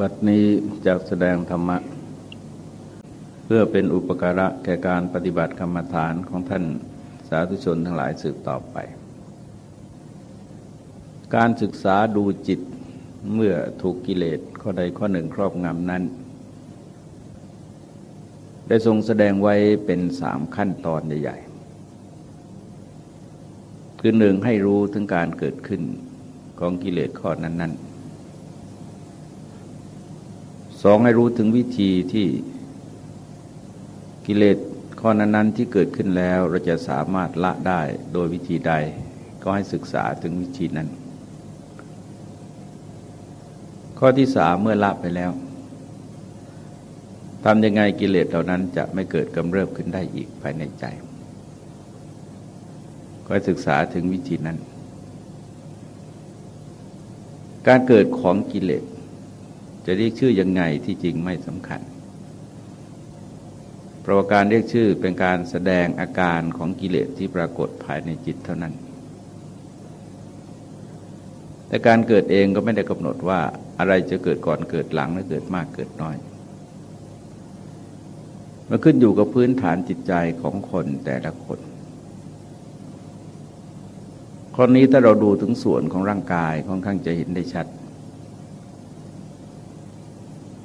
บัดนี้จะแสดงธรรมะ เพื่อเป็นอุปการะแก่การปฏิบัติกรรมฐานของท่านสาธุชนทั้งหลายสืบต่อไป การศึกษาดูจิตเมื่อถูกกิเลสข้อใดข้อหนึ่งครอบงำนั้น ได้ทรงแสดงไว้เป็นสามขั้นตอนใหญ่ๆ คือหนึ่งให้รู้ถึงการเกิดขึ้นของกิเลสข้อนั้นๆ องให้รู้ถึงวิธีที่กิเลสข้อนั้นๆที่เกิดขึ้นแล้วเราจะสามารถละได้โดยวิธีใด ก็ให้ศึกษาถึงวิธีนั้น ข้อที่สามเมื่อละไปแล้วทำยังไงกิเลสเหล่านั้นจะไม่เกิดกำเริบขึ้นได้อีกภายในใจ ก็ศึกษาถึงวิธีนั้น การเกิดของกิเลส จะเรียกชื่อยังไงที่จริงไม่สำคัญ เพราะการเรียกชื่อเป็นการแสดงอาการของกิเลสที่ปรากฏภายในจิตเท่านั้น แต่การเกิดเองก็ไม่ได้กำหนดว่าอะไรจะเกิดก่อนเกิดหลังหรือเกิดมากเกิดน้อย มันขึ้นอยู่กับพื้นฐานจิตใจของคนแต่ละคนคนนี้ถ้าเราดูถึงส่วนของร่างกายค่อนข้างจะเห็นได้ชัด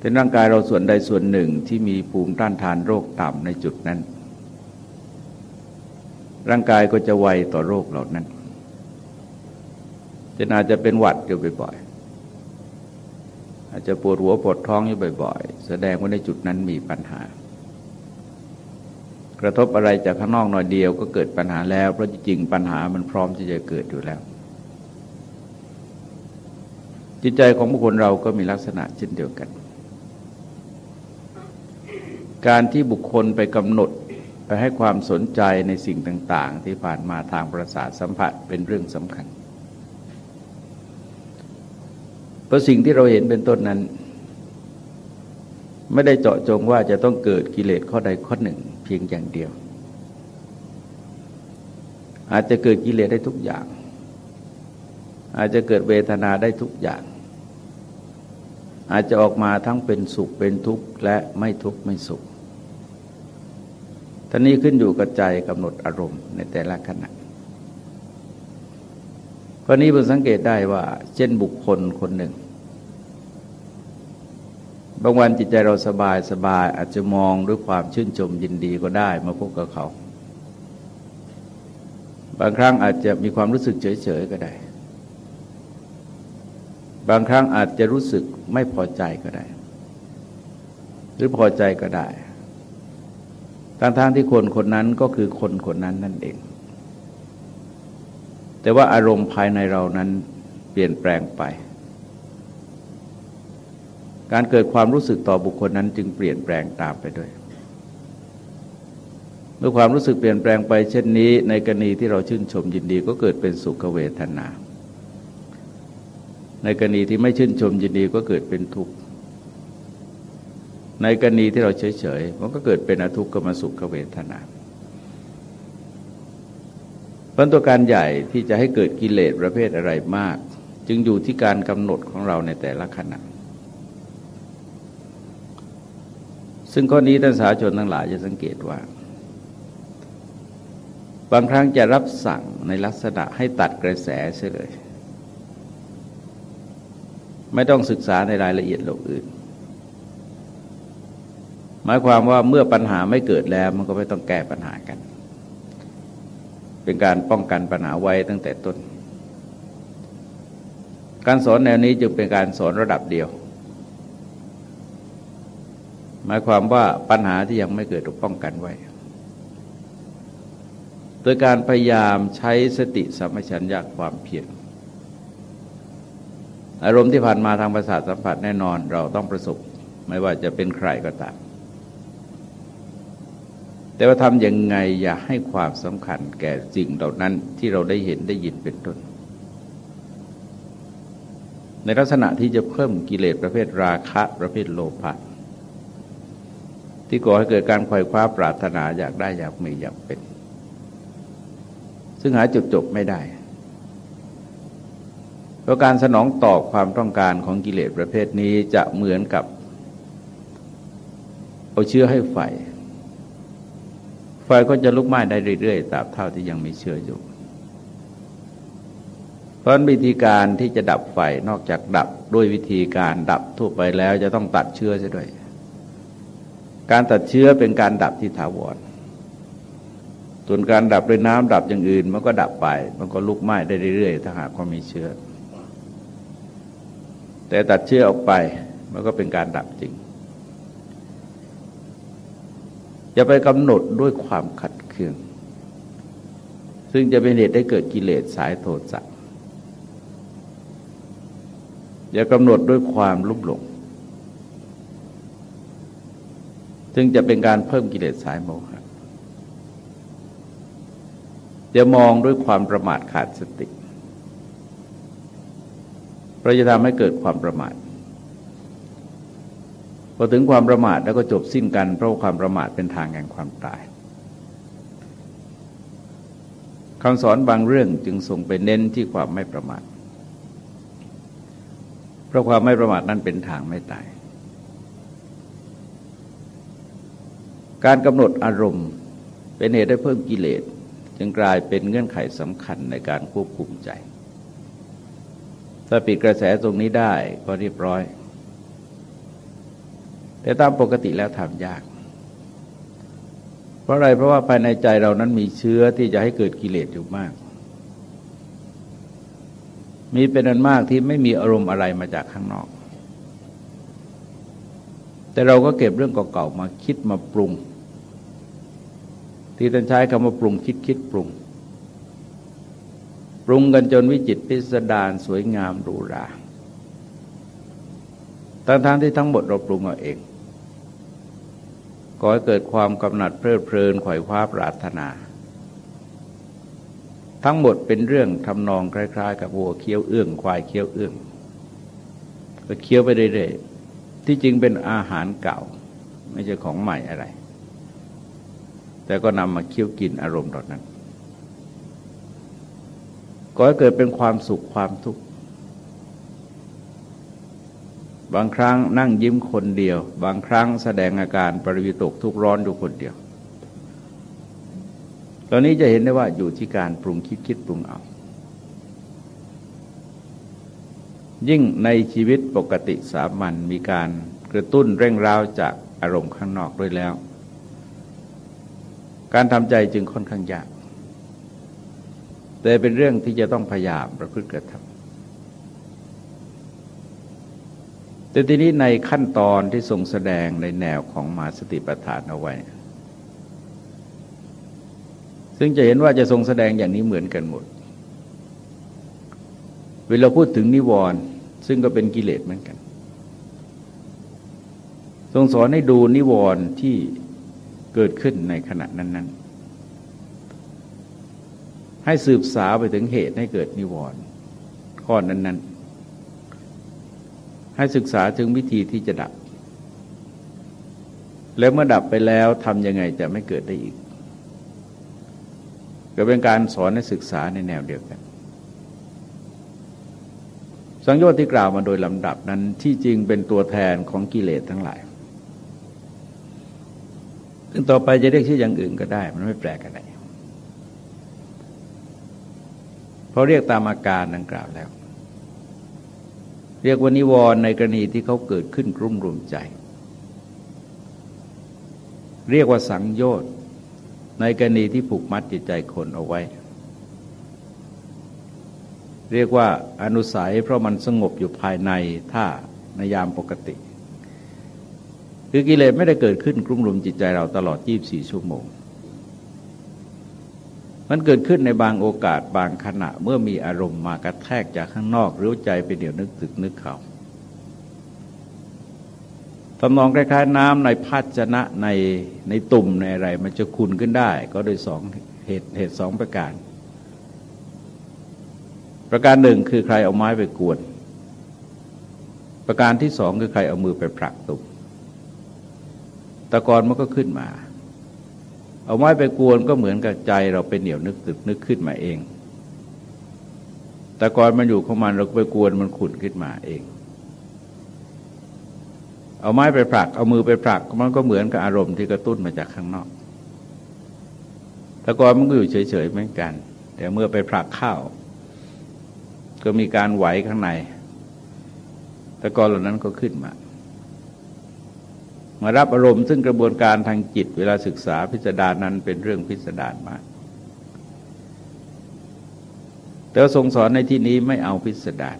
เป็นร่างกายเราส่วนใดส่วนหนึ่งที่มีภูมิต้านทานโรคต่ำในจุดนั้น ร่างกายก็จะไวต่อโรคเหล่านั้นจะอาจจะเป็นหวัดอยู่บ่อยๆอาจจะปวดหัวปวดท้องอยู่บ่อยๆ แสดงว่าในจุดนั้นมีปัญหา กระทบอะไรจากข้างนอกหน่อยเดียวก็เกิดปัญหาแล้ว เพราะจริงปัญหามันพร้อมที่จะเกิดอยู่แล้ว จิตใจของบุคคลเราก็มีลักษณะเช่นเดียวกัน การที่บุคคลไปกำหนดไปให้ความสนใจในสิ่งต่าง ๆ ที่ผ่านมาทางประสาทสัมผัสเป็นเรื่องสำคัญ เพราะสิ่งที่เราเห็นเป็นต้นนั้น ไม่ได้เจาะจงว่าจะต้องเกิดกิเลสข้อใดข้อหนึ่งเพียงอย่างเดียว อาจจะเกิดกิเลสได้ทุกอย่าง อาจจะเกิดเวทนาได้ทุกอย่างอาจจะออกมาทั้งเป็นสุขเป็นทุกข์และไม่ทุกข์ไม่สุข ท่านี้ขึ้นอยู่กับใจกำหนดอารมณ์ในแต่ละขณะข้อนี้เพิ่งสังเกตได้ว่า เช่นบุคคลคนหนึ่ง บางวันจิตใจเราสบายสบายอาจจะมองด้วยความชื่นชมยินดีก็ได้มาพบกับเขา บางครั้งอาจจะมีความรู้สึกเฉยๆก็ได้ บางครั้งอาจจะรู้สึกไม่พอใจก็ได้ หรือพอใจก็ได้ ทางทางที่คนคนนั้นก็คือคนคนนั้นนั่นเอง แต่ว่าอารมณ์ภายในเรานั้นเปลี่ยนแปลงไป การเกิดความรู้สึกต่อบุคคลนั้นจึงเปลี่ยนแปลงตามไปด้วย เมื่อความรู้สึกเปลี่ยนแปลงไป เช่นนี้ในกรณีที่เราชื่นชมยินดีก็เกิดเป็นสุขเวทนา ในกรณีที่ไม่ชื่นชมยินดีก็เกิดเป็นทุกข์ ในกรณีที่เราเฉยๆ มันก็เกิดเป็นอทุกขมสุขเวทนาเพราะตัวการใหญ่ที่จะให้เกิดกิเลสประเภทอะไรมาก จึงอยู่ที่การกำหนดของเราในแต่ละขณะ ซึ่งข้อนี้ท่านสาชนทั้งหลายจะสังเกตว่า บางครั้งจะรับสั่งในลักษณะให้ตัดกระแสเสียเลย ไม่ต้องศึกษาในรายละเอียดโลกอื่น หมายความว่าเมื่อปัญหาไม่เกิดแล้วมันก็ไม่ต้องแก้ปัญหากัน เป็นการป้องกันปัญหาไว้ตั้งแต่ต้น การสอนแนวนี้จึงเป็นการสอนระดับเดียว หมายความว่าปัญหาที่ยังไม่เกิดถูกป้องกันไว้ โดยการพยายามใช้สติสัมปชัญญะความเพียรอารมณ์ที่ผ่านมาทางประสาทสัมผัสแน่นอน เราต้องประสบไม่ว่าจะเป็นใครก็ตาม แต่ว่าทำยังไงอย่าให้ความสำคัญแก่สิ่งเหล่านั้นที่เราได้เห็นได้ยินเป็นต้น ในลักษณะที่จะเพิ่มกิเลสประเภทราคะประเภทโลภะที่ก่อให้เกิดการควยคว้าปรารถนาอยากได้อยากมีอยากเป็น ซึ่งหาจุดจบไม่ได้เพราะการสนองตอบความต้องการของกิเลสประเภทนี้จะเหมือนกับ เอาเชื้อให้ไฟ ไฟก็จะลุกไหม้ได้เรื่อยๆตราบเท่าที่ยังมีเชื้ออยู่ เพราะวิธีการที่จะดับไฟนอกจากดับด้วยวิธีการดับทั่วไปแล้วจะต้องตัดเชื้อใช่ด้วย การตัดเชื้อเป็นการดับที่ถาวร ส่วนการดับด้วยน้ำดับอย่างอื่น มันก็ดับไป มันก็ลุกไหม้ได้เรื่อยๆ ถ้าหากว่ามีเชื้อ แต่ตัดเชื้อออกไปมันก็เป็นการดับจริง อย่าไปกำหนดด้วยความขัดเคือง ซึ่งจะเป็นเหตุให้เกิดกิเลสสายโทสะอย่ากำหนดด้วยความลุ่มหลง ซึ่งจะเป็นการเพิ่มกิเลสสายโมหะอย่ามองด้วยความประมาทขาดสติเราจะทำให้เกิดความประมาท อถึงความประมาทแล้วก็จบสิ้นกัน เพราะความประมาทเป็นทางแห่งความตายคำสอนบางเรื่องจึงส่งไปเน้นที่ความไม่ประมาท เพราะความไม่ประมาทนั้นเป็นทางไม่ตาย การกำหนดอารมณ์เป็นเหตุให้เพิ่มกิเลสจึงกลายเป็นเงื่อนไขสำคัญในการควบคุมใจ ถ้าปิดกระแสตรงนี้ได้ก็เรียบร้อย แต่ตามปกติแล้วทำยาก เพราะอะไรเพราะว่าภายในใจเรานั้นมีเชื้อที่จะให้เกิดกิเลสอยู่มาก มีเป็นอันมากที่ไม่มีอารมณ์อะไรมาจากข้างนอก แต่เราก็เก็บเรื่องเก่าๆมาคิดมาปรุง ที่ท่านใช้คำว่าปรุงคิดคิดปรุง ปรุงกันจนวิจิตพิสดารสวยงามหรูหราทั้งๆที่ทั้งหมดเราปรุงเอาเอง ก่อให้เกิดความกำหนัดเพลิดเพลินขวายคว้าปรารถนา ทั้งหมดเป็นเรื่องทำนองคล้ายๆ กับวัวเคี้ยวเอื้องควายเคี้ยวเอื้องก็เคี้ยวไปเรื่อยๆที่จริงเป็นอาหารเก่า ไม่ใช่ของใหม่อะไร แต่ก็นำมาเคี้ยวกินอารมณ์ตอนนั้นก็ให้เกิดเป็นความสุขความทุกข์ บางครั้งนั่งยิ้มคนเดียว บางครั้งแสดงอาการปริวิตกทุกร้อนอยู่คนเดียวตอนนี้จะเห็นได้ว่าอยู่ที่การปรุงคิดคิดปรุงเอา ยิ่งในชีวิตปกติสามัญมีการกระตุ้นเร่งร้าวจากอารมณ์ข้างนอกด้วยแล้ว การทำใจจึงค่อนข้างยาก แต่เป็นเรื่องที่จะต้องพยายามประพฤติกระทำ แต่ทีนี้ในขั้นตอนที่ทรงแสดงในแนวของมาสติปัฏฐานเอาไว้ ซึ่งจะเห็นว่าจะทรงแสดงอย่างนี้เหมือนกันหมด เวลาพูดถึงนิวรณ์ซึ่งก็เป็นกิเลสเหมือนกัน ทรงสอนให้ดูนิวรณ์ที่เกิดขึ้นในขณะนั้น ๆ ให้สืบสาวไปถึงเหตุให้เกิดนิวรณ์ข้อนั้น ๆ ให้ศึกษาถึงวิธีที่จะดับ แล้วเมื่อดับไปแล้วทำยังไงจะไม่เกิดได้อีก ก็เป็นการสอนให้ศึกษาในแนวเดียวกัน สังโยชน์ที่กล่าวมาโดยลำดับนั้นที่จริงเป็นตัวแทนของกิเลสทั้งหลายซึ่งต่อไปจะเรียกชื่ออย่างอื่นก็ได้ มันไม่แปลกันไหนเพราะเรียกตามอาการดังกล่าวแล้ว เรียกว่านิวรณ์ในกรณีที่เขาเกิดขึ้นกลุ่มรุมใจ เรียกว่าสังโยชน์ในกรณีที่ผูกมัดจิตใจคนเอาไว้ เรียกว่าอนุสัยเพราะมันสงบอยู่ภายในท่าในยามปกติ คือกิเลสไม่ได้เกิดขึ้นกลุ่มรุมจิตใจเราตลอด 24 ชั่วโมง มันเกิดขึ้นในบางโอกาสบางขณะเมื่อมีอารมณ์มากระแทกจากข้างนอกหรือใจไปเดี๋ยวนึกตึกนึกเขาตำนองคล้ายๆ น้ำในภาชนะในในตุ่มในอะไร มันจะคุนขึ้นได้ ก็โดยสองเหตุเหตุสองประการ ประการหนึ่งคือใครเอาไม้ไปกวน ประการที่สองคือใครเอามือไปผลักตุ่มตะกอนมันก็ขึ้นมา เอาไม้ไปกวนก็เหมือนกับใจเราเป็นเหนียวนึกตึกนึกขึ้นมาเอง แต่ก่อนมันอยู่ของมันเราไปกวนมันขุนขึ้นมาเอง เอาไม้ไปผลัก เอามือไปผลักมันก็เหมือนกับอารมณ์ที่กระตุ้นมาจากข้างนอก แต่ก่อนมันก็อยู่เฉยๆเหมือนกัน แต่เมื่อไปผลักข้าวก็มีการไหวข้างใน แต่ก่อนเหล่านั้นก็ขึ้นมา มารับอารมณ์ซึ่งกระบวนการทางจิตเวลาศึกษาพิสดารนั้นเป็นเรื่องพิสดารมาก แต่ทรงสอนในที่นี้ไม่เอาพิสดาร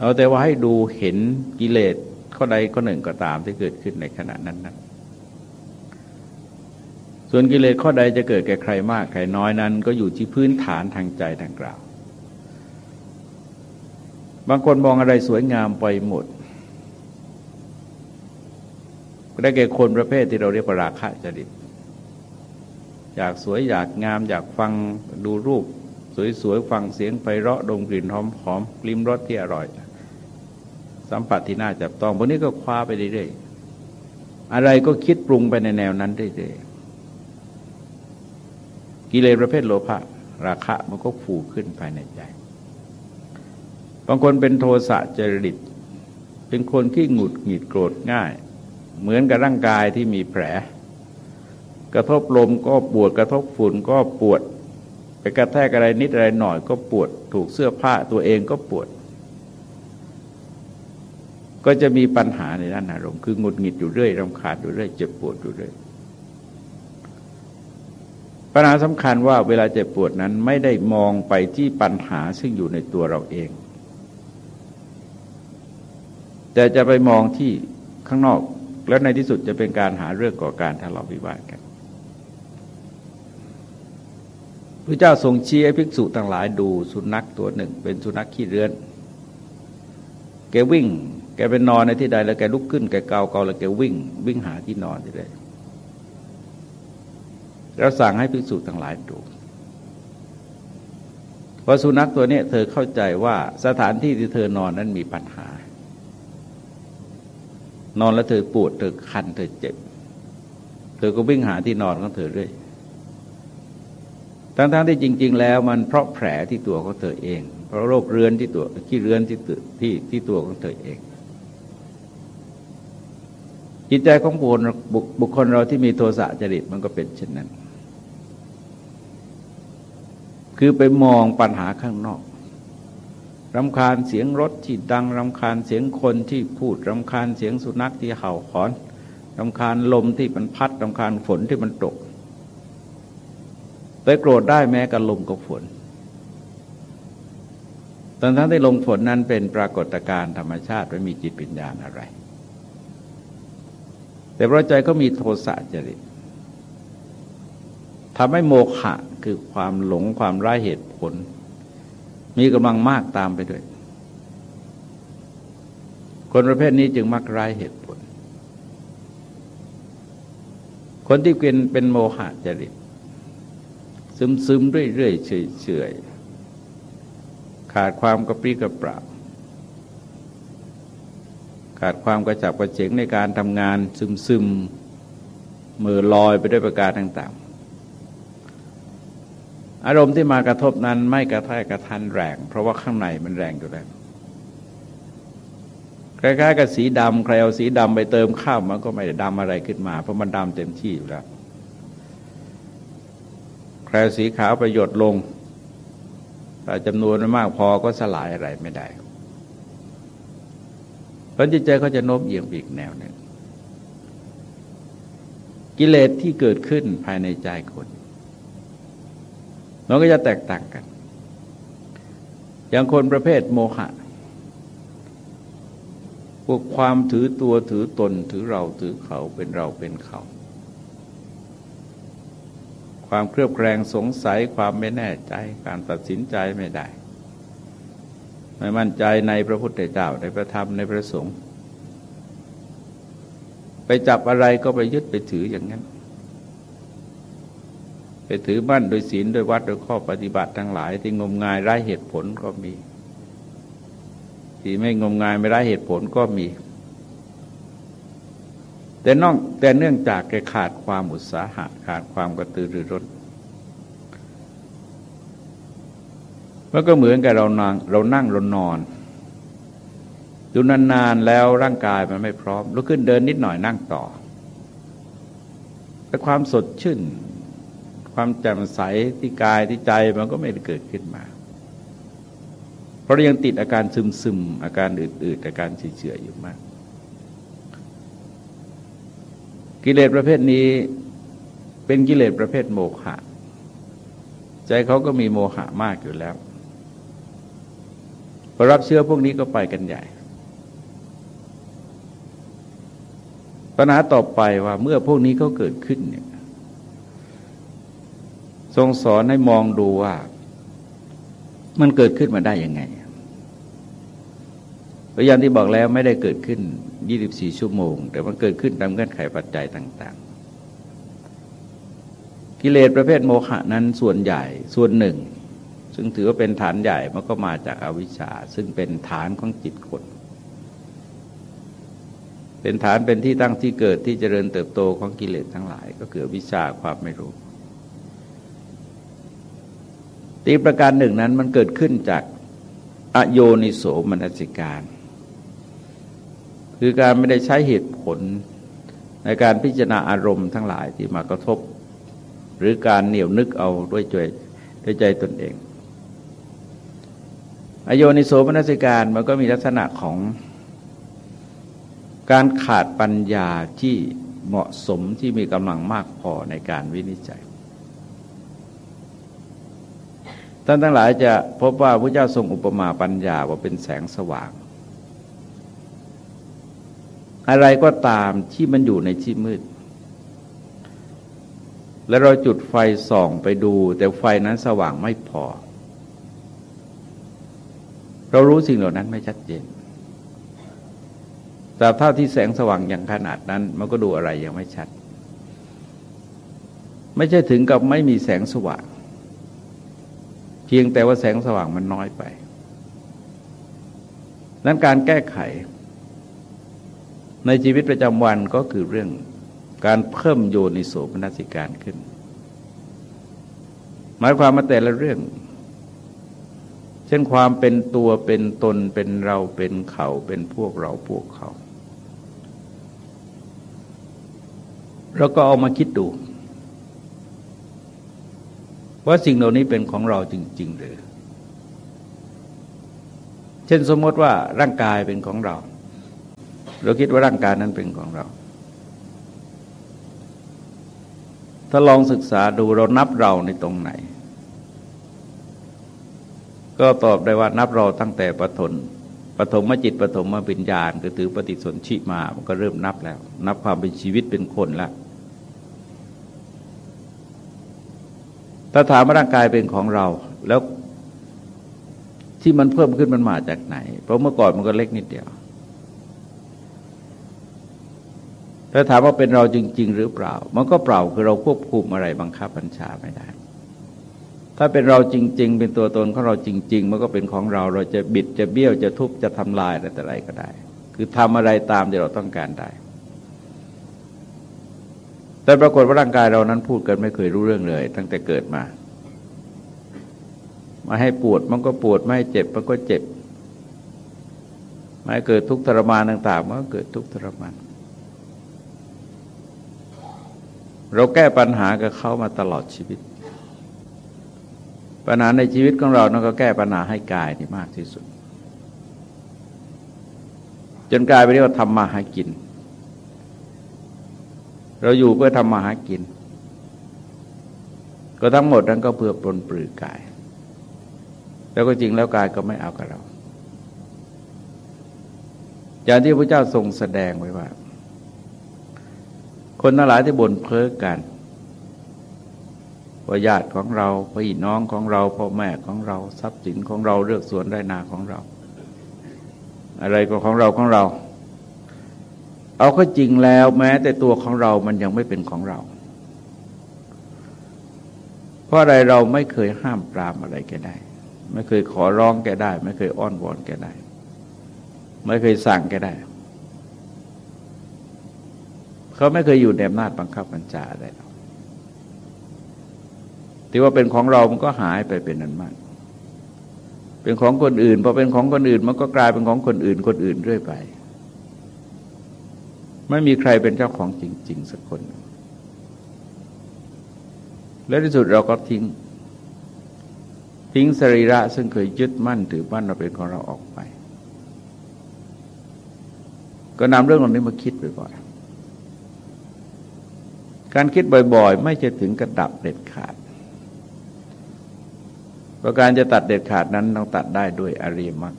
เอาแต่ว่าให้ดูเห็นกิเลสข้อใดข้อหนึ่งก็ตามที่เกิดขึ้นในขณะนั้นนั้นส่วนกิเลสข้อใดจะเกิดแก่ใครมากใครน้อยนั้น ก็อยู่ที่พื้นฐานทางใจดังกล่าว บางคนมองอะไรสวยงามไปหมด ก็ได้แก่คนประเภทที่เราเรียกว่าราคะจริตอยากสวยอยากงามอยากฟังดูรูป สวยๆฟังเสียงไพเราะดมกลิ่นหอมหอมกลิ่มรสที่อร่อย สัมผัสที่น่าจับต้องพวกนี้ก็คว้าไปเรื่อยๆอะไรก็คิดปรุงไปในแนวนั้นเรื่อยๆกิเลสประเภทโลภะราคะมันก็ผูขึ้นภายในใจบางคนเป็นโทสะจริต เป็นคนที่หงุดหงิดโกรธง่าย เหมือนกับร่างกายที่มีแผล กระทบลมก็ปวดกระทบฝุ่นก็ปวด ไปกระแทกอะไรนิดอะไรหน่อยก็ปวด ถูกเสื้อผ้าตัวเองก็ปวด ก็จะมีปัญหาในด้านอารมณ์คือหงุดหงิดอยู่เรื่อยรำคาญอยู่เรื่อยเจ็บปวดอยู่เรื่อยปัญหาสำคัญว่าเวลาเจ็บปวดนั้นไม่ได้มองไปที่ปัญหาซึ่งอยู่ในตัวเราเอง แต่จะไปมองที่ข้างนอก แล้วในที่สุดจะเป็นการหาเรื่องก่อการทะเลาะวิวาทกันพระเจ้าทรงชี้ให้ภิกษุต่างหลายดูสุนัขตัวหนึ่ง เป็นสุนัขขี้เรือน แกวิ่ง แกไปนอนในที่ใดแล้วแกลุกขึ้นแกเกาเกาแล้วแกวิ่ง วิ่งหาที่นอนที่ใดเราสั่งให้ภิกษุต่างหลายดูพอสุนัขตัวนี้เธอเข้าใจว่าสถานที่ที่เธอนอนนั้นมีปัญหา นอนแล้วเธอปวดเธอคันเธอเจ็บ เธอก็วิ่งหาที่นอนของเธอเรื่อยทั้งๆทที่จริง ๆ แล้วมันเพราะแผลที่ตัวของเธอเอง เพราะโรคเรื้อนที่ตัวที่เรื้อนที่ตัวที่ที่ตัวของเธอเอง จิตใจของบุคคลบุคคลเราที่มีโทสะจริตมันก็เป็นเช่นนั้น คือไปมองปัญหาข้างนอก รำคาญเสียงรถที่ดังรำคาญเสียงคนที่พูดรำคาญเสียงสุนัขที่เห่าหอนรำคาญลมที่มันพัดรำคาญฝนที่มันตก ไปโกรธได้แม้กับลมกับฝนตอนทั้งที่ลมฝนนั้นเป็นปรากฏการณ์ธรรมชาติไม่มีจิตปัญญาอะไร แต่พระใจก็มีโทสะจริตทำให้โมฆะคือความหลงความร้ายเหตุผล มีกำลังมากตามไปด้วย คนประเภทนี้จึงมักร้ายเหตุผล คนที่เป็นเป็นโมหะจริต ซึมซึมเรื่อยๆเฉยๆ ขาดความกระปรี้กระเปร่าขาดความกระจับกระเฉงในการทำงานซึมซึมมือลอยไปด้วยประการต่าง อารมณ์ที่มากระทบนั้นไม่กระแทายกระทันแรง เพราะว่าข้างในมันแรงอยู่แล้วคล้ายๆกับสีดำใครเอาสีดำไปเติมข้าวมันก็ไม่ได้ดำอะไรขึ้นมา เพราะมันดำเต็มที่อยู่แล้วแคลสีขาวประโยชน์ลงแต่จำนวนไม่มากพอก็สลายอะไรไม่ได้เพราะจิตใจเขาจะโน้มเอียงอีกแนวหนึ่งกิเลสที่เกิดขึ้นภายในใจคน มันก็จะแตกต่างกัน อย่างคนประเภทโมหะพวกความถือตัวถือตนถือเราถือเขาเป็นเราเป็นเขา ความเครือบแคลงสงสัยความไม่แน่ใจการตัดสินใจไม่ได้ ไม่มั่นใจในพระพุทธเจ้าในพระธรรมในพระสงฆ์ไปจับอะไรก็ไปยึดไปถืออย่างนั้น ถือมั่นโดยศีลโดยวัดโดยข้อปฏิบัติทั้งหลาย ที่งมงายไร้เหตุผลก็มี ที่ไม่งมงายไม่ไร้เหตุผลก็มี แต่นอกแต่เนื่องจากแกขาดความอุตสาหะขาดความกระตือรือร้นมันก็เหมือนกับเรานั่งเรานั่งเรานอนดูนานๆแล้วร่างกายมันไม่พร้อมลุกขึ้นเดินนิดหน่อยนั่งต่อแต่ความสดชื่น ความแจ่มใสที่กายที่ใจมันก็ไม่ได้เกิดขึ้นมา เพราะยังติดอาการซึมๆอาการอืดๆอาการเฉื่อยๆอยู่มาก กิเลสประเภทนี้เป็นกิเลสประเภทโมฆะใจเขาก็มีโมหะมากอยู่แล้วพอรับเชื้อพวกนี้ก็ไปกันใหญ่ ปัญหาต่อไปว่าเมื่อพวกนี้เขาเกิดขึ้นเนี่ย ทรงสอนให้มองดูว่า มันเกิดขึ้นมาได้ยังไงพยานที่บอกแล้วไม่ได้เกิดขึ้น 24 ชั่วโมง แต่มันเกิดขึ้นตามเงื่อนไขปัจจัยต่าง ๆ กิเลสประเภทโมหะนั้นส่วนใหญ่ส่วนหนึ่ง ซึ่งถือว่าเป็นฐานใหญ่มันก็มาจากอาวิชชา ซึ่งเป็นฐานของจิตคนเป็นฐานเป็นที่ตั้งที่เกิดที่เจริญเติบโตของกิเลสทั้งหลาย ก็คือวิชาความไม่รู้ ตีประการหนึ่งนั้นมันเกิดขึ้นจากอโยนิโสมนสิการ คือการไม่ได้ใช้เหตุผลในการพิจารณาอารมณ์ทั้งหลายที่มากระทบ หรือการเหนียวนึกเอาด้วยใจด้วยใจตนเอง อโยนิโสมนสิการมันก็มีลักษณะของการขาดปัญญาที่เหมาะสมที่มีกำลังมากพอในการวินิจฉัย ท่านทั้งหลายจะพบว่าพระเจ้าทรงอุปมาปัญญาว่าเป็นแสงสว่าง อะไรก็ตามที่มันอยู่ในที่มืด แล้วเราจุดไฟส่องไปดู แต่ไฟนั้นสว่างไม่พอ เรารู้สิ่งเหล่านั้นไม่ชัดเจนแต่เท่าที่แสงสว่างอย่างขนาดนั้น มันก็ดูอะไรยังไม่ชัด ไม่ใช่ถึงกับไม่มีแสงสว่าง พียงแต่ว่าแสงสว่างมันน้อยไปนั้นการแก้ไข ในชีวิตประจำวันก็คือเรื่องการเพิ่มโยนิโสมนสิการขึ้น หมายความมาแต่ละเรื่อง เช่นความเป็นตัวเป็นตนเป็นเราเป็นเขาเป็นพวกเราพวกเขาเราก็เอามาคิดดู ว่าสิ่งเหล่านี้เป็นของเราจริง ๆ หรือ เช่นสมมติว่าร่างกายเป็นของเรา เราคิดว่าร่างกายนั้นเป็นของเรา ถ้าลองศึกษาดูเรานับเราในตรงไหน ก็ตอบได้ว่านับเราตั้งแต่ปฐมปฐมจิตปฐมวิญญาณคือถือปฏิสนธิมา มันก็เริ่มนับแล้ว นับความเป็นชีวิตเป็นคนแล้ว ถ้าถามว่าร่างกายเป็นของเราแล้วที่มันเพิ่มขึ้นมันมาจากไหน เพราะเมื่อก่อนมันก็เล็กนิดเดียว ถ้าถามว่าเป็นเราจริง ๆ หรือเปล่า มันก็เปล่าคือเราควบคุมอะไรบังคับบัญชาไม่ได้ ถ้าเป็นเราจริง ๆ เป็นตัวตนของเราจริง ๆ มันก็เป็นของเรา เราจะบิดจะเบี้ยวจะทุบจะทำลายอะไรแต่ไรก็ได้ คือทำอะไรตามที่เราต้องการได้ แต่ปรากฏว่าร่างกายเรานั้นพูดกันไม่เคยรู้เรื่องเลย ตั้งแต่เกิดมา มาให้ปวดมันก็ปวดไม่ให้เจ็บมันก็เจ็บมาให้เกิดทุกข์ทรมานต่างๆมันก็เกิดทุกข์ทรมานเราแก้ปัญหากับเขามาตลอดชีวิต ปัญหาในชีวิตของเรานั้นก็แก้ปัญหาให้กายนี่มากที่สุด จนกลายไปเรียกว่าทำมาหากิน เราอยู่เพื่อทำมาหากิน ก็ทั้งหมดนั้นก็เพื่อปลนปลือกาย แล้วก็จริงแล้วกายก็ไม่เอากับเรา อย่างที่พระเจ้าทรงแสดงไว้ว่า คนทั้งหลายที่บ่นเพ้อกันว่าญาติของเราพี่น้องของเราพ่อแม่ของเราทรัพย์สินของเราเลือกส่วนได้นาของเรา อะไรก็ของเราของเรา เอาก็จริงแล้วแม้แต่ตัวของเรามันยังไม่เป็นของเรา เพราะอะไรเราไม่เคยห้ามปรามอะไรแกได้ ไม่เคยขอร้องแกได้ ไม่เคยอ้อนวอนแกได้ ไม่เคยสั่งแกได้ เขาไม่เคยอยู่ในอำนาจบังคับบัญชาอะไรหรอกที่ว่าเป็นของเรา มันก็หายไปเป็นนั้นมาก เป็นของคนอื่นพอเป็นของคนอื่น มันก็กลายเป็นของคนอื่น คนอื่นเรื่อยไป ไม่มีใครเป็นเจ้าของจริง ๆ สักคน และที่สุดเราก็ทิ้ง ทิ้งสรีระซึ่งเคยยึดมั่นถือมั่นเราเป็นของเราออกไป ก็นำเรื่องเหล่านี้มาคิดบ่อยๆการคิดบ่อยๆ ไม่จะถึงกระดับเด็ดขาดเพระการจะตัดเด็ดขาดนั้นต้องตัดได้ด้วยอริยมรรค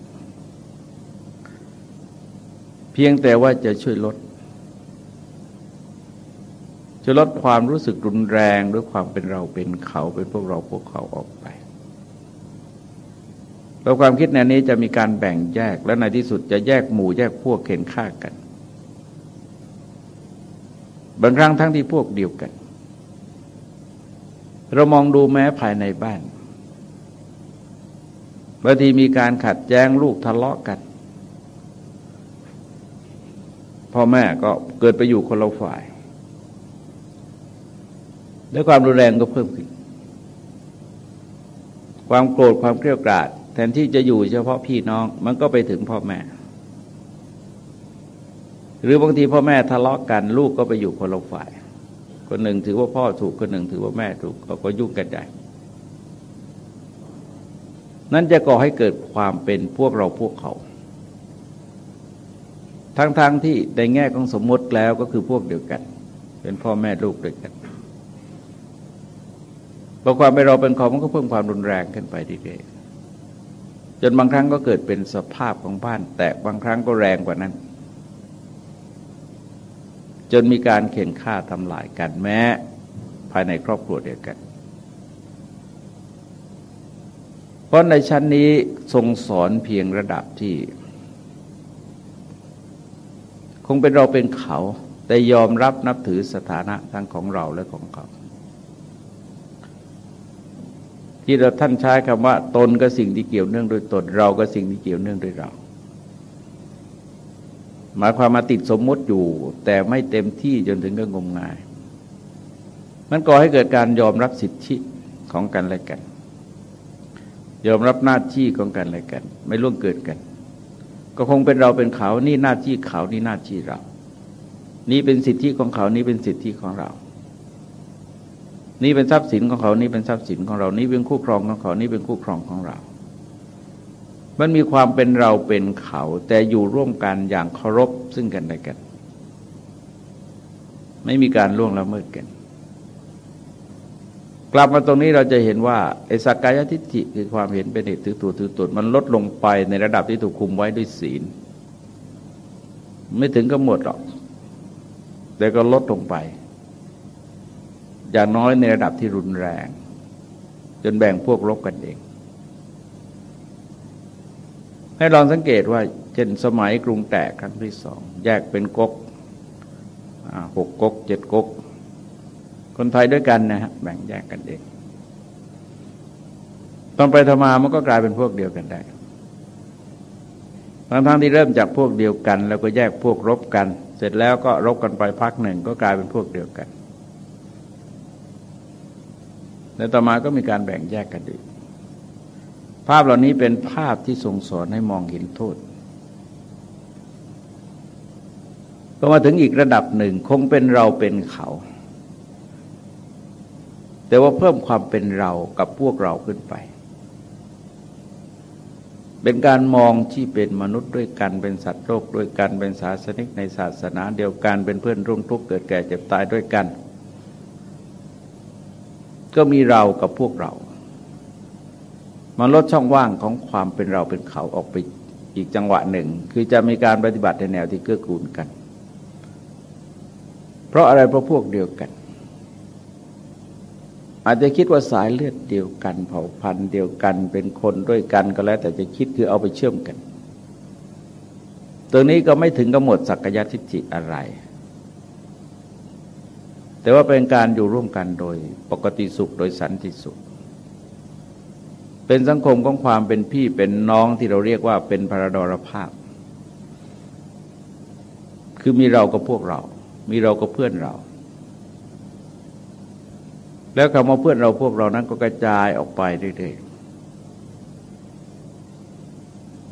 เพียงแต่ว่าจะช่วยลด จะลดความรู้สึกรุนแรงด้วยความเป็นเราเป็นเขาเป็นพวกเราพวกเขาออกไปแล้วความคิดในวนี้จะมีการแบ่งแยกและในที่สุดจะแยกหมู่แยกพวกเข็นฆ่ากัน บางครั้งทั้งที่พวกเดียวกัน เรามองดูแม้ภายในบ้านบางทีมีการขัดแย้งลูกทะเลาะกันพ่อแม่ก็เกิดไปอยู่คนละฝ่าย แล้วความรุนแรงก็เพิ่มขึ้น ความโกรธความเครียดกราด แทนที่จะอยู่เฉพาะพี่น้อง มันก็ไปถึงพ่อแม่ หรือบางทีพ่อแม่ทะเลาะกันลูกก็ไปอยู่คนละฝ่าย คนหนึ่งถือว่าพ่อถูกคนหนึ่งถือว่าแม่ถูกก็ยุ่งกันได้นั่นจะก่อให้เกิดความเป็นพวกเราพวกเขา ทั้งๆทที่ในแง่ของสมมติแล้วก็คือพวกเดียวกัน เป็นพ่อแม่ลูกด้วยกัน พอความเป็นเราเป็นเขามันก็เพิ่มความรุนแรงขึ้นไปดีเลยจนบางครั้งก็เกิดเป็นสภาพของบ้าน แตกบางครั้งก็แรงกว่านั้น จนมีการเข็นฆ่าทำลายกันแม้ ภายในครอบครัวเดียวกัน เพราะในชั้นนี้ทรงสอนเพียงระดับที่ คงเป็นเราเป็นเขา แต่ยอมรับนับถือสถานะทั้งของเราและของเขา ที่เราท่านใช้คำว่า ตนก็สิ่งที่เกี่ยวเนื่องโดยตน เราก็สิ่งที่เกี่ยวเนื่องโดยเรา หมายความมาติดสมมติอยู่ แต่ไม่เต็มที่จนถึงก็งมงาย มันก่อให้เกิดการยอมรับสิทธิของกันและกัน ยอมรับหน้าที่ของกันและกัน ไม่ล่วงเกินกัน ก็คงเป็นเราเป็นเขานี่หน้าที่เขานี่หน้าที่เรา นี่เป็นสิทธิของเขานี่เป็นสิทธิของเรา นี่เป็นทรัพย์สินของเขานี่เป็นทรัพย์สินของเรา นี่เป็นคู่ครองของเขา นี่เป็นคู่ครองของเรา มันมีความเป็นเราเป็นเขา แต่อยู่ร่วมกันอย่างเคารพซึ่งกันและกัน ไม่มีการล่วงละเมิดกัน กลับมาตรงนี้เราจะเห็นว่าไอ้สักกายทิฏฐิคือความเห็นเป็นเหตุถือตัวถือตนมันลดลงไปในระดับที่ถูกคุมไว้ด้วยศีล ไม่ถึงก็หมดหรอก แต่ก็ลดลงไป อย่างน้อยในระดับที่รุนแรง จนแบ่งพวกรบกันเอง ให้ลองสังเกตว่าเช่นสมัยกรุงแตกครั้งที่สอง แยกเป็นก๊กหกก๊กเจ็ดก๊ก คนไทยด้วยกันนะฮะแบ่งแยกกันเองตอนไปธรรมามันก็กลายเป็นพวกเดียวกันได้บางทั้งที่เริ่มจากพวกเดียวกัน แล้วก็แยกพวกรบกัน เสร็จแล้วก็รบกันไปพักหนึ่งก็กลายเป็นพวกเดียวกัน แล้วต่อมาก็มีการแบ่งแยกกันอีกภาพเหล่านี้เป็นภาพที่ทรงสอนให้มองเห็นโทษพอมาถึงอีกระดับหนึ่งคงเป็นเราเป็นเขา แต่ว่าเพิ่มความเป็นเรากับพวกเราขึ้นไป เป็นการมองที่เป็นมนุษย์ด้วยกันเป็นสัตว์โลกด้วยกันเป็นศาสนิกในศาสนาเดียวกันเป็นเพื่อนร่วมทุกข์เกิดแก่เจ็บตายด้วยกัน ก็มีเรากับพวกเรา มันลดช่องว่างของความเป็นเราเป็นเขาออกไปอีกจังหวะหนึ่ง คือจะมีการปฏิบัติในแนวที่เกื้อกูลกัน เพราะอะไรเพราะพวกเดียวกัน อาจจะคิดว่าสายเลือดเดียวกัน เผ่าพันธุ์เดียวกันเป็นคนด้วยกันก็แล้ว แต่จะคิดคือเอาไปเชื่อมกันตัวนี้ก็ไม่ถึงกับหมดสักยะทิฏฐิอะไร แต่ว่าเป็นการอยู่ร่วมกันโดยปกติสุขโดยสันติสุข เป็นสังคมของความเป็นพี่เป็นน้องที่เราเรียกว่าเป็นพระดรภาพ คือมีเรากับพวกเรา มีเรากับเพื่อนเรา แล้วคำว่าเพื่อนเราพวกเรานั้นก็กระจายออกไปเรื่อยๆ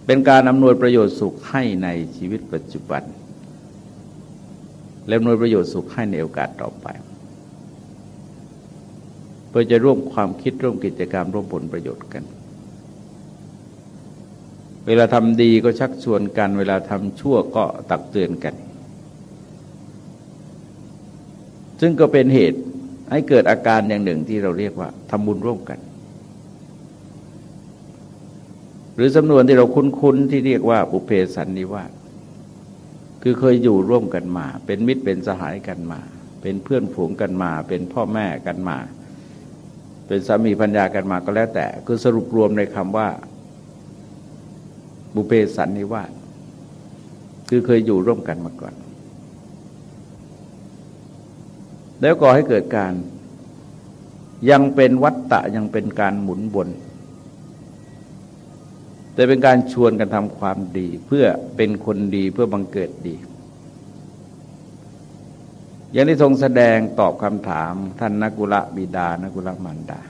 เป็นการอำนวยประโยชน์สุขให้ในชีวิตปัจจุบัน และอำนวยประโยชน์สุขให้ในโอกาสต่อไป เพื่อจะร่วมความคิดร่วมกิจกรรมร่วมผลประโยชน์กัน เวลาทำดีก็ชักชวนกัน เวลาทำชั่วก็ตักเตือนกัน ซึ่งก็เป็นเหตุให้เกิดอาการอย่างหนึ่งที่เราเรียกว่าทำบุญร่วมกัน หรือสำนวนที่เราคุ้นๆที่เรียกว่าปุเพสันนิวาส คือเคยอยู่ร่วมกันมา เป็นมิตรเป็นสหายกันมา เป็นเพื่อนฝูงกันมา เป็นพ่อแม่กันมา เป็นสามีพัญญากันมาก็แล้วแต่ คือสรุปรวมในคำว่า บุเพสันนิวาสคือเคยอยู่ร่วมกันมาก่อน แล้วก่อให้เกิดการยังเป็นวัตตะยังเป็นการหมุนวน แต่เป็นการชวนกันทำความดี เพื่อเป็นคนดีเพื่อบังเกิดดี อย่างที่ทรงแสดงตอบคำถามท่านนักุละบิดานักุละมันดา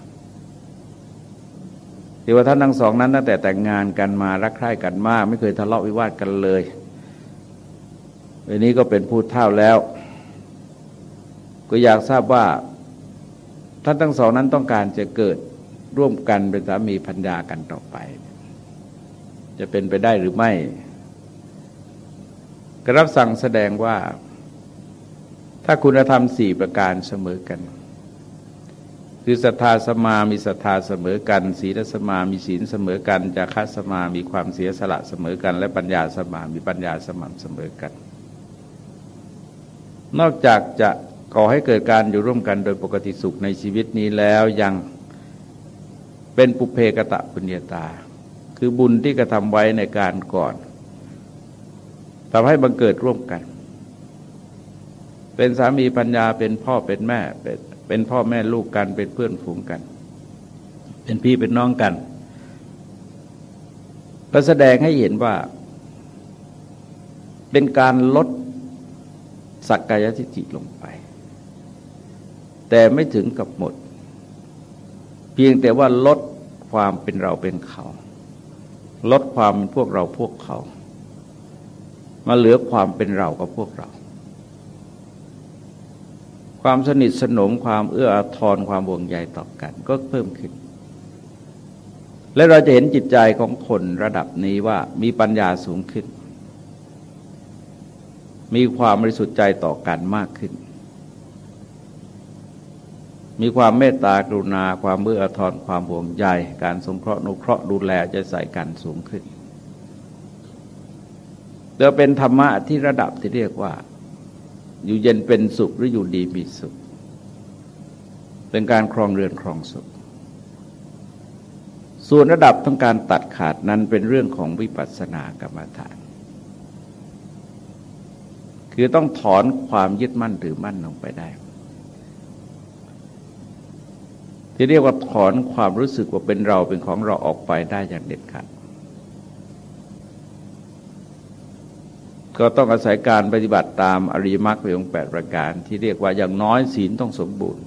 ที่ว่าท่านทั้งสองนั้นตั้งแต่แต่งงานกันมารักใคร่กันมาก ไม่เคยทะเลาะวิวาทกันเลยวันนี้ก็เป็นผู้เท่าแล้ว ก็อยากทราบว่าท่านทั้งสองนั้นต้องการจะเกิดร่วมกันเป็นสามีพัญญากันต่อไป จะเป็นไปได้หรือไม่กรับสั่งแสดงว่า ถ้าคุณธรรมสี่ประการเสมอกัน คือศรัทธาสมามีศรัทธาเสมอกัน ศีลสมามีศีลเสมอกันจาคัสมามีความเสียสละเสมอกัน และปัญญาสมามีปัญญาสม่ำเสมอกัน นอกจากจะก่อให้เกิดการอยู่ร่วมกันโดยปกติสุขในชีวิตนี้แล้วยังเป็นปุเพกะตะปุญญาตา คือบุญที่กระทำไว้ในการก่อนทำให้บังเกิดร่วมกัน เป็นสามีปัญญาเป็นพ่อเป็นแม่เป็นเป็นพ่อแม่ลูกกัน เป็นเพื่อนฝูงกัน เป็นพี่เป็นน้องกันก็แสดงให้เห็นว่า เป็นการลดสักกายทิฏฐิลงไป แต่ไม่ถึงกับหมด เพียงแต่ว่าลดความเป็นเราเป็นเขา ลดความเป็นพวกเราพวกเขา มาเหลือความเป็นเรากับพวกเรา ความสนิทสนมความเอื้ออาทรความห่วงใยต่อกัน ก็เพิ่มขึ้น และเราจะเห็นจิตใจของคนระดับนี้ว่ามีปัญญาสูงขึ้น มีความบริสุทธิ์ใจต่อกันมากขึ้น มีความเมตตากรุณาความเบื่อทอนความห่วงใยการสงเคราะห์นุเคราะห์ดูแลจะใส่กันสูงขึ้นเดี๋ยวเป็นธรรมะที่ระดับที่เรียกว่า อยู่เย็นเป็นสุขหรืออยู่ดีมีสุข เป็นการครองเรือนครองสุข ส่วนระดับต้องการตัดขาดนั้นเป็นเรื่องของวิปัสสนากรรมฐาน คือต้องถอนความยึดมั่นถือมั่นลงไปได้ ที่เรียกว่าถอนความรู้สึกว่าเป็นเราเป็นของเราออกไปได้อย่างเด็ดขาดก็ต้องอาศัยการปฏิบัติตามอริยมรรคองแปดประการ ที่เรียกว่าอย่างน้อยศีลต้องสมบูรณ์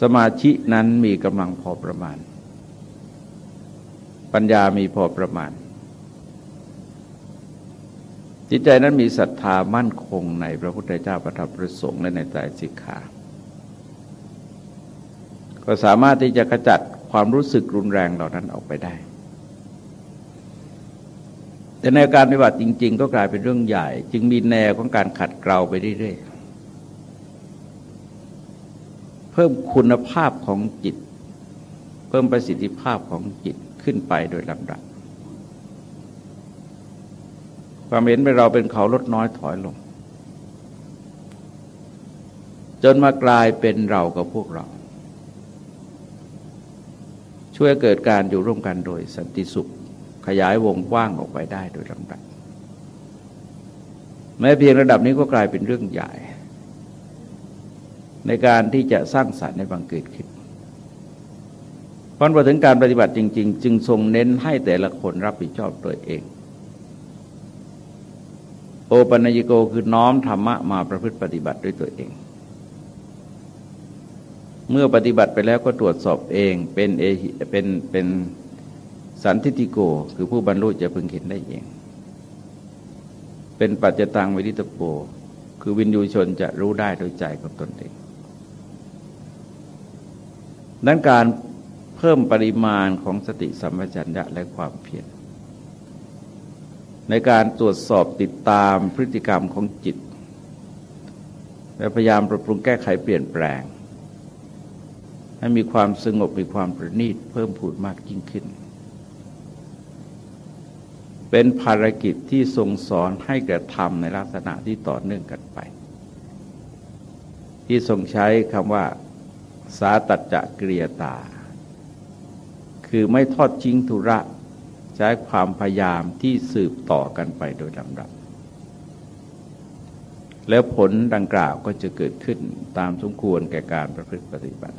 สมาธินั้นมีกำลังพอประมาณ ปัญญามีพอประมาณ จิตใจนั้นมีศรัทธามั่นคงในพระพุทธเจ้าประทับประสงค์และในใจสิกขา ก็สามารถที่จะขจัดความรู้สึกรุนแรงเหล่านั้นออกไปได้ แต่ในการปฏิบัติจริง ๆ ก็กลายเป็นเรื่องใหญ่ จึงมีแนวของการขัดเกลาไปเรื่อยๆ เพิ่มคุณภาพของจิต เพิ่มประสิทธิภาพของจิตขึ้นไปโดยลำดับ ความเห็นไปเราเป็นเขาลดน้อยถอยลง จนมากลายเป็นเรากับพวกเรา ช่วยเกิดการอยู่ร่วมกันโดยสันติสุข ขยายวงกว้างออกไปได้โดยลำดับแม้เพียงระดับนี้ก็กลายเป็นเรื่องใหญ่ ในการที่จะสร้างสรรค์ในบังเกิดขึ้นพอมาถึงการปฏิบัติจริง ๆ จึงทรงเน้นให้แต่ละคนรับผิดชอบตัวเอง โอปัญญิโกคือน้อมธรรมะมาประพฤติปฏิบัติด้วยตัวเอง เมื่อปฏิบัติไปแล้วก็ตรวจสอบเองเป็นเอเป็นเป็นสันทิติโก คือผู้บรรลุจะพึงเห็นได้เอง เป็นปัจจตังวิริตโปคือวินยูชนจะรู้ได้โดยใจของตนเองนั้นการเพิ่มปริมาณของสติสัมปชัญญะและความเพียรในการตรวจสอบติดตามพฤติกรรมของจิต และพยายามปรับปรุงแก้ไขเปลี่ยนแปลง ให้มีความสงบมีความประณีตเพิ่มพูดมากยิ่งขึ้น เป็นภารกิจที่ทรงสอนให้กระทำในลักษณะที่ต่อเนื่องกันไป ที่ทรงใช้คำว่า สาตัจจะเกรียตา คือไม่ทอดทิ้งธุระ ใช้ความพยายามที่สืบต่อกันไปโดยลำดับแล้วผลดังกล่าวก็จะเกิดขึ้นตามสมควรแก่การประพฤติปฏิบัติ